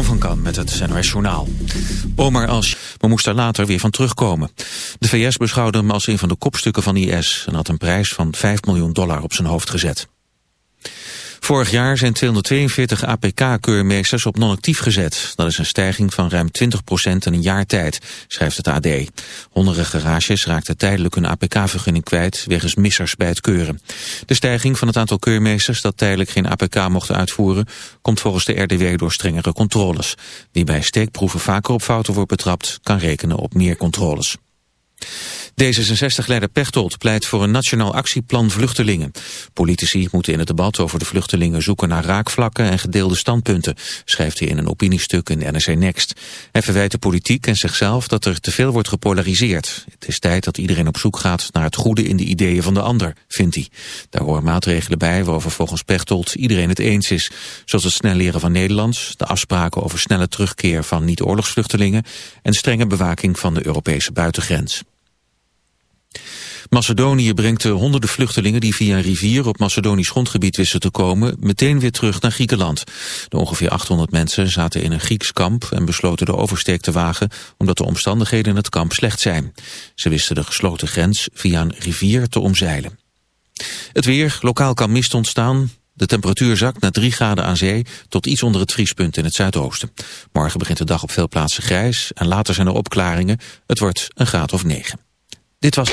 Van Kan met het NOS Journaal. Omar Als, maar moest er later weer van terugkomen. De VS beschouwde hem als een van de kopstukken van IS... en had een prijs van 5 miljoen dollar op zijn hoofd gezet. Vorig jaar zijn 242 APK-keurmeesters op non-actief gezet. Dat is een stijging van ruim 20% in een jaar tijd, schrijft het AD. Honderden garages raakten tijdelijk hun APK-vergunning kwijt... wegens missers bij het keuren. De stijging van het aantal keurmeesters dat tijdelijk geen APK mochten uitvoeren... komt volgens de RDW door strengere controles. Wie bij steekproeven vaker op fouten wordt betrapt... kan rekenen op meer controles. D66-leider Pechtold pleit voor een nationaal actieplan vluchtelingen. Politici moeten in het debat over de vluchtelingen zoeken naar raakvlakken en gedeelde standpunten, schrijft hij in een opiniestuk in NRC Next. Hij verwijt de politiek en zichzelf dat er te veel wordt gepolariseerd. Het is tijd dat iedereen op zoek gaat naar het goede in de ideeën van de ander, vindt hij. Daar horen maatregelen bij waarover volgens Pechtold iedereen het eens is, zoals het snel leren van Nederlands, de afspraken over snelle terugkeer van niet-oorlogsvluchtelingen en strenge bewaking van de Europese buitengrens. Macedonië brengt de honderden vluchtelingen die via een rivier op Macedonisch grondgebied wisten te komen meteen weer terug naar Griekenland. De ongeveer 800 mensen zaten in een Grieks kamp en besloten de oversteek te wagen omdat de omstandigheden in het kamp slecht zijn. Ze wisten de gesloten grens via een rivier te omzeilen. Het weer, lokaal kan mist ontstaan, de temperatuur zakt naar 3 graden aan zee tot iets onder het vriespunt in het zuidoosten. Morgen begint de dag op veel plaatsen grijs en later zijn er opklaringen. Het wordt een graad of 9. Dit was...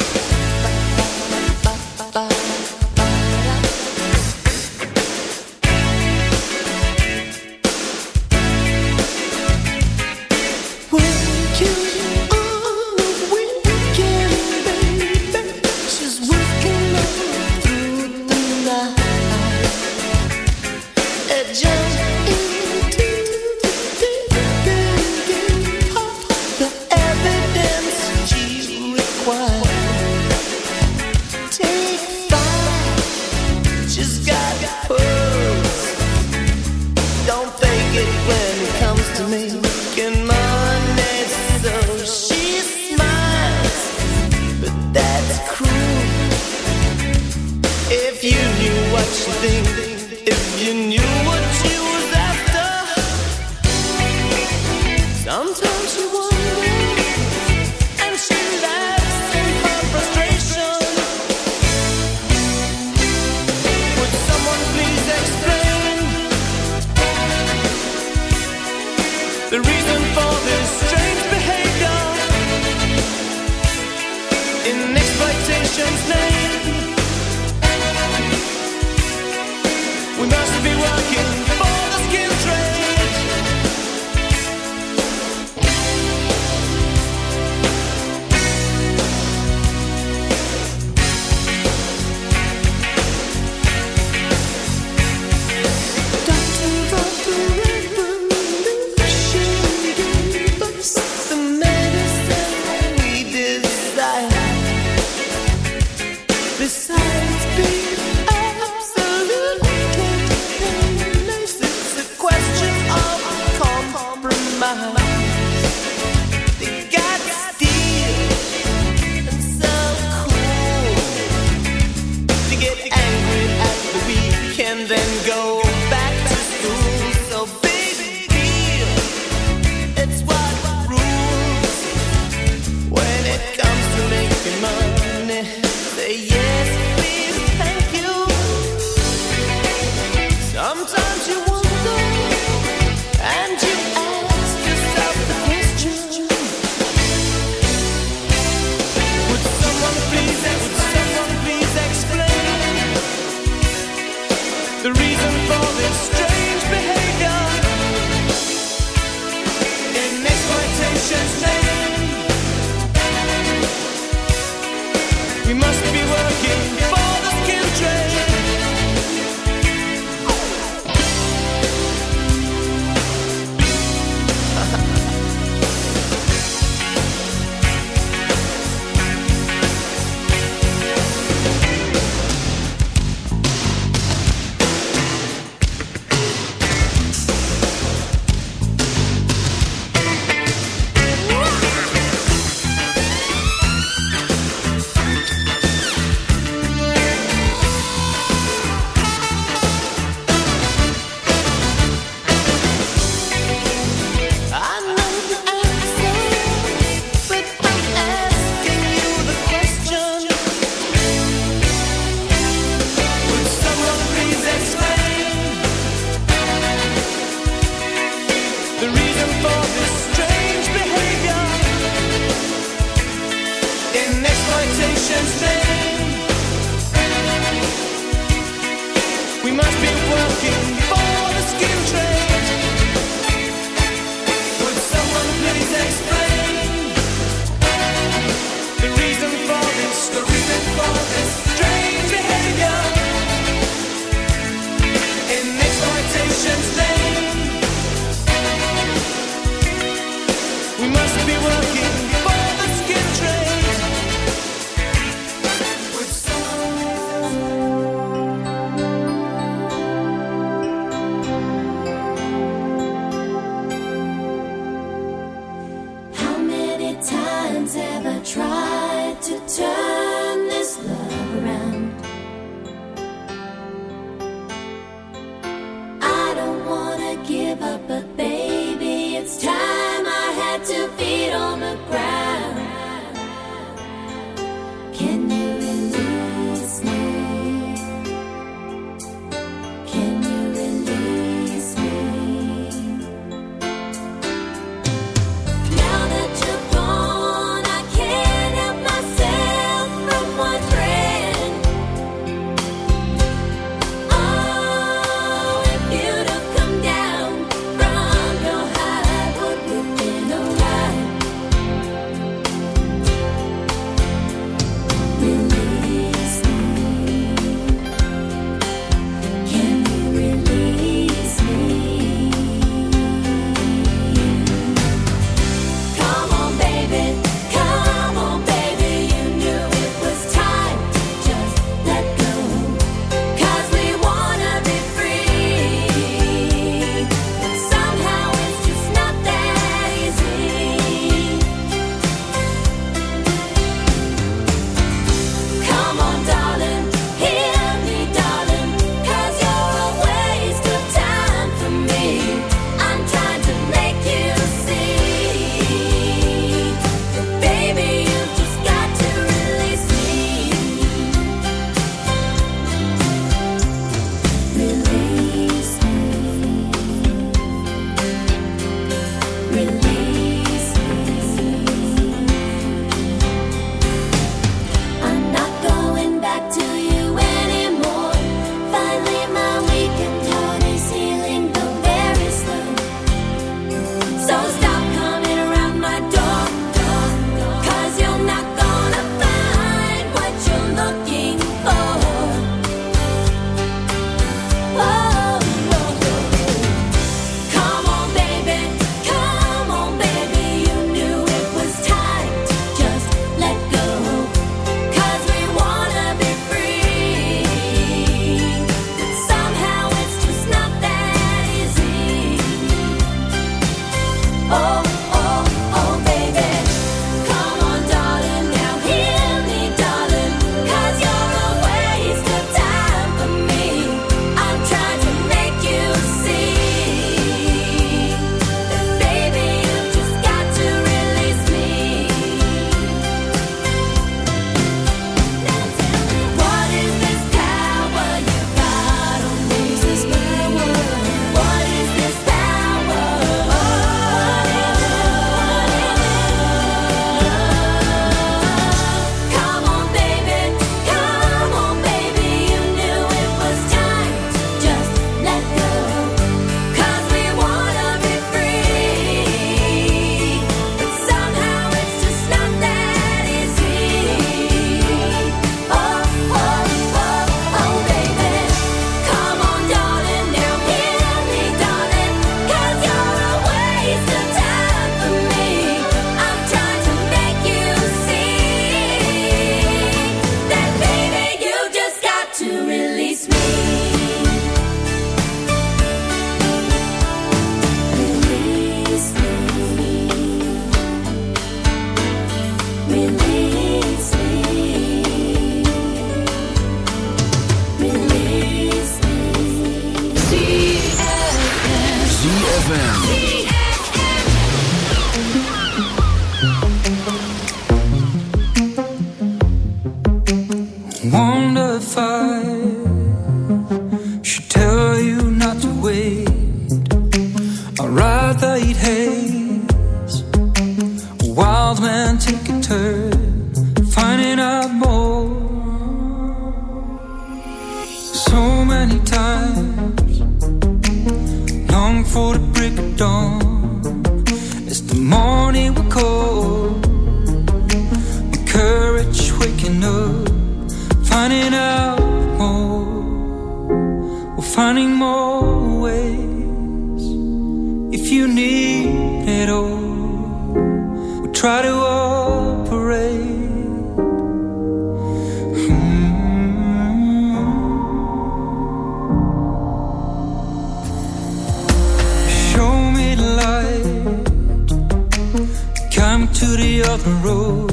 Come to the open road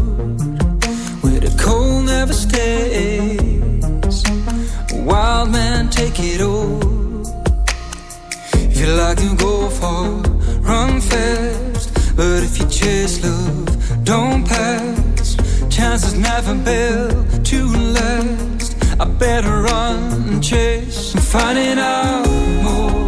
where the cold never stays. Wild man, take it all. If you like to go far, run fast. But if you chase love, don't pass. Chances never built to last. I better run and chase and finding out more.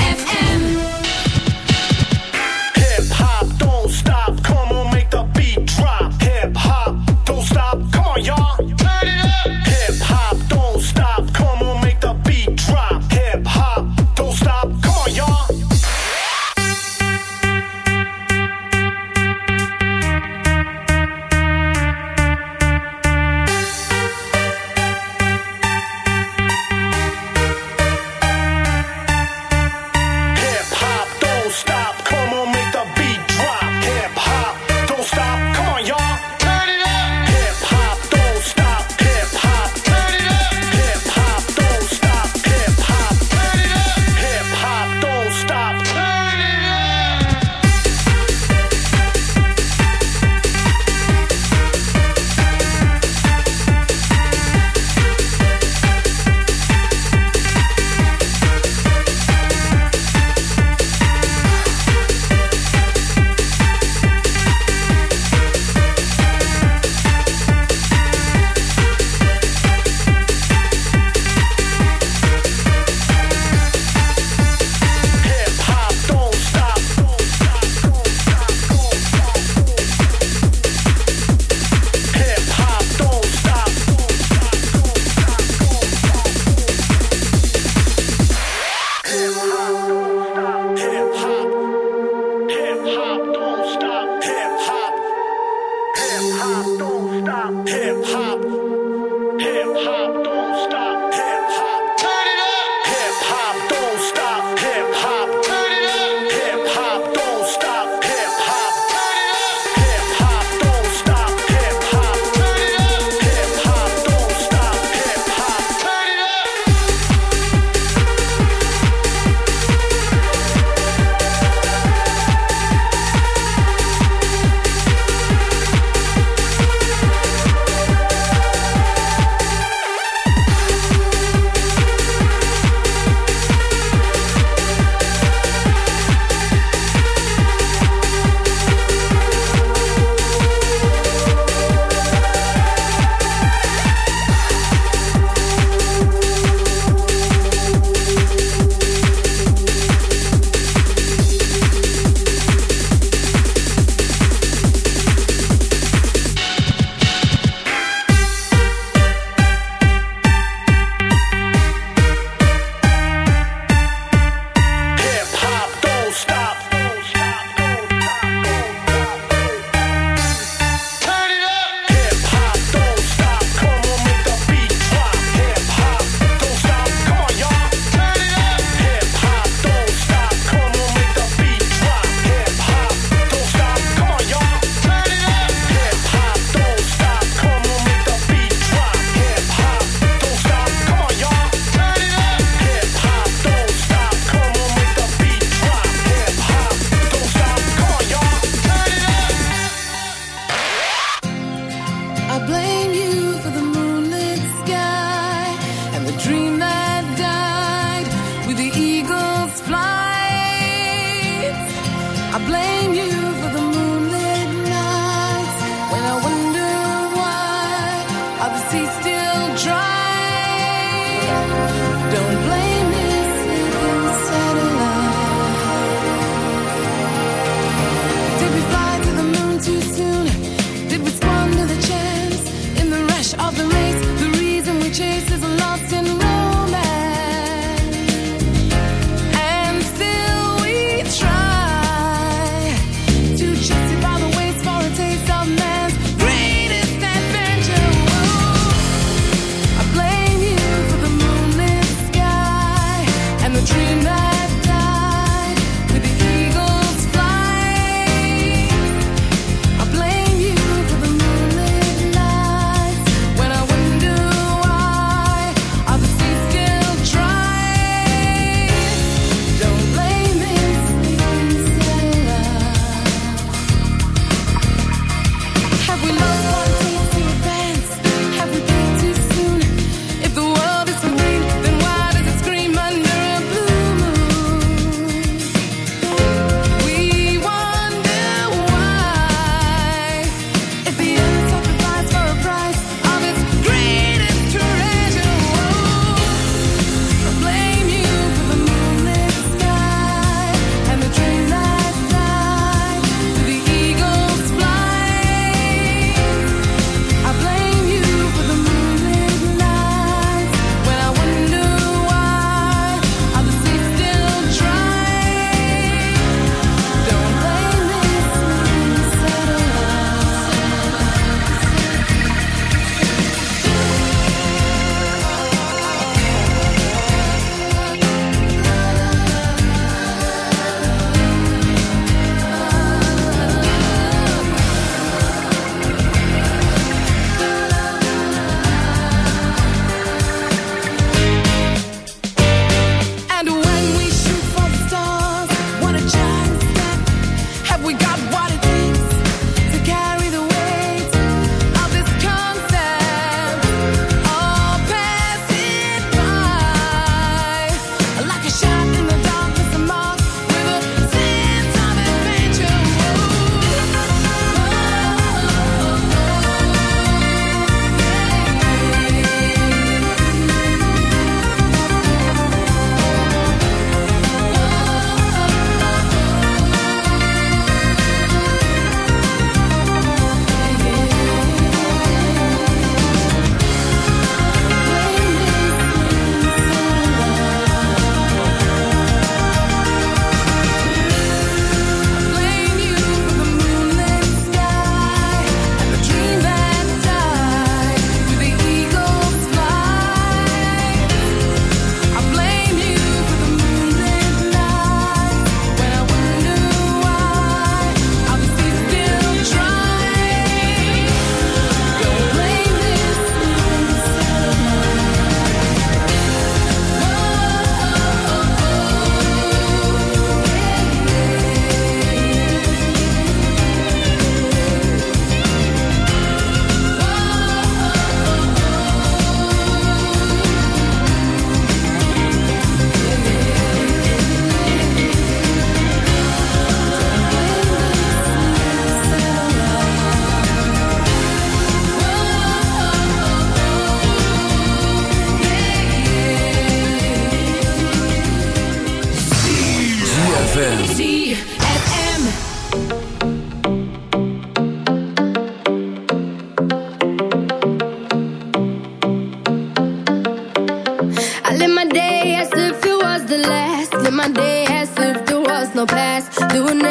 no past, doing it.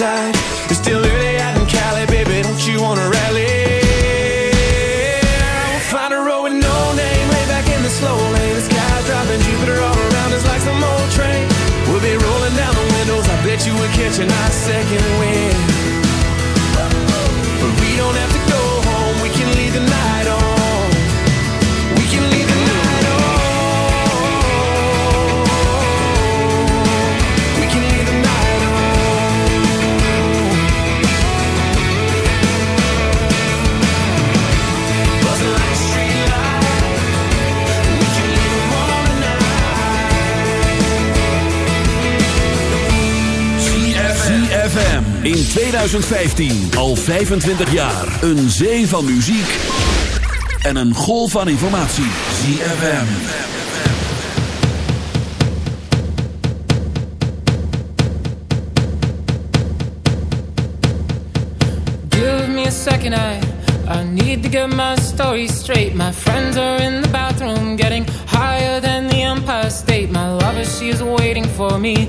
daylight 2015. Al 25 jaar. Een zee van muziek en een golf van informatie. ZFM. Give me a second, I, I need to get my story straight. My friends are in the bathroom getting higher than the Empire State. My lover, she is waiting for me.